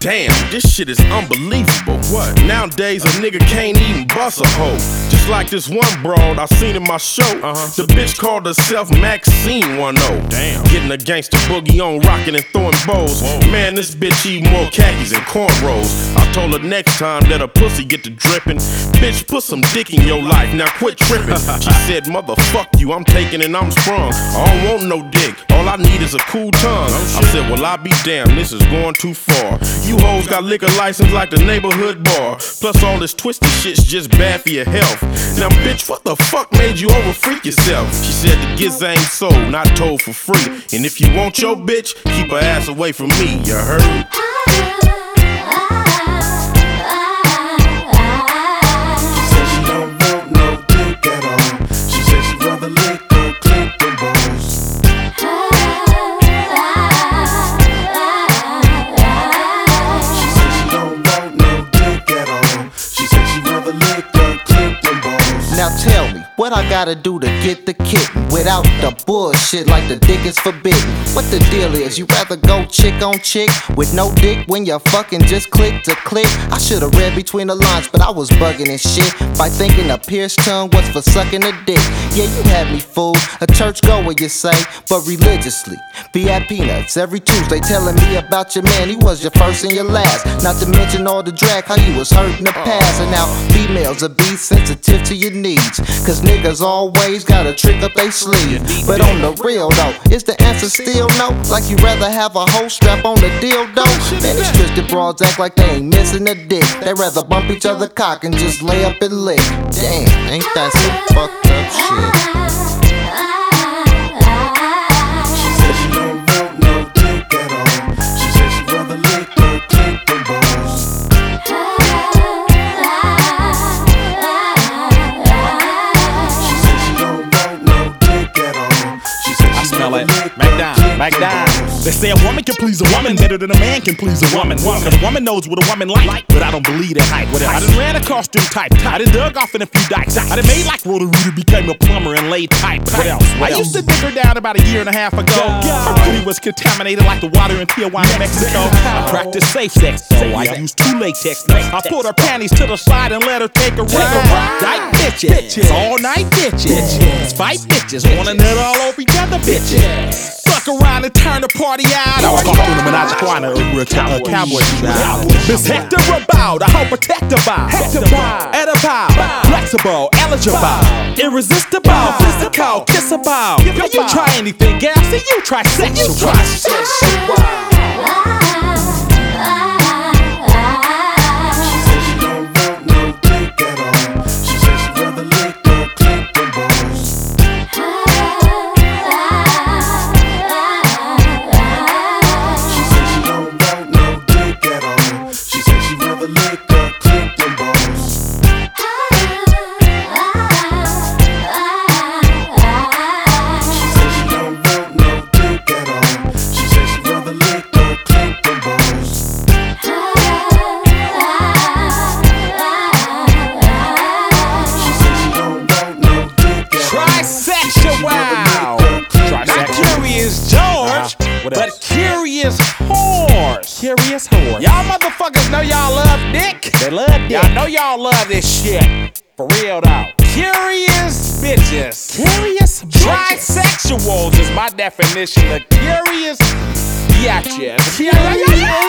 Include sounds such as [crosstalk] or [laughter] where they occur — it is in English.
Damn, this shit is unbelievable. What? Nowadays, a nigga can't even bust a hoe. Just like this one broad I seen in my show. Uh-huh. The bitch called herself Maxine 10. Damn. Getting a gangster boogie on, rocking and throwing bows. Man, this bitch eat more khakis and cornrows. I told her next time that a pussy get to dripping. Bitch, put some dick in your life, now quit tripping. [laughs] she said, motherfuck you, I'm taking and I'm sprung. I don't want no dick, all I need is a cool tongue. I said, well, I be damned, this is going too far. You hoes got liquor license like the neighborhood bar. Plus, all this twisted shit's just bad for your health. Now, bitch, what the fuck made you over freak yourself? She said the gifts ain't sold, not told for free. And if you want your bitch, keep her ass away from me, you heard? What I gotta do to get the kitten without the bullshit like the dick is forbidden? What the deal is? You rather go chick on chick with no dick when you're fucking just click to click? I should've read between the lines, but I was bugging and shit by thinking a pierced tongue was for sucking a dick. Yeah, you had me fooled. A church goer, you say, but religiously. VIP peanuts every Tuesday telling me about your man. He was your first and your last. Not to mention all the drag, how you was hurt in the past. And now females are be sensitive to your needs. Cause niggas always got a trick up they sleeve. But on the real though, is the answer still no? Like you rather have a hoe strap on the dildo? Man, these twisted broads act like they ain't missing a dick. They rather bump each other cock and just lay up and lick. Damn, ain't that some fucked up shit? Back or down, click back them down. balls. They say a woman can please a woman better than a man can please a woman. Cause a woman knows what a woman like, but I don't believe that hype. I done ran a costume type. I done dug off in a few dikes. I done made like Roto Rooter became a plumber and laid pipe. What else? I used to dig her down about a year and a half ago. Her booty was contaminated like the water in Tijuana, Mexico. I practiced safe sex, so I used two latex. I put her panties to the side and let her take a ride. Dyke bitches, all night bitches. Fight bitches, wanna nut all over each other bitches. Fuck around and turn the party out. I walk through the menage a quina, a, a, a cowboy style. Miss Hector about, I hope protect about. Edible, flexible, eligible, irresistible, physical, kissable. Girl, you try anything, gal, see you try sexual. You try sexual. What but else? Curious Horse. Curious horse. Y'all motherfuckers know y'all love dick. They love dick. Y'all know y'all love this shit. For real though. Curious bitches. Curious bitches. Trisexuals is my definition of curious bitches. Curious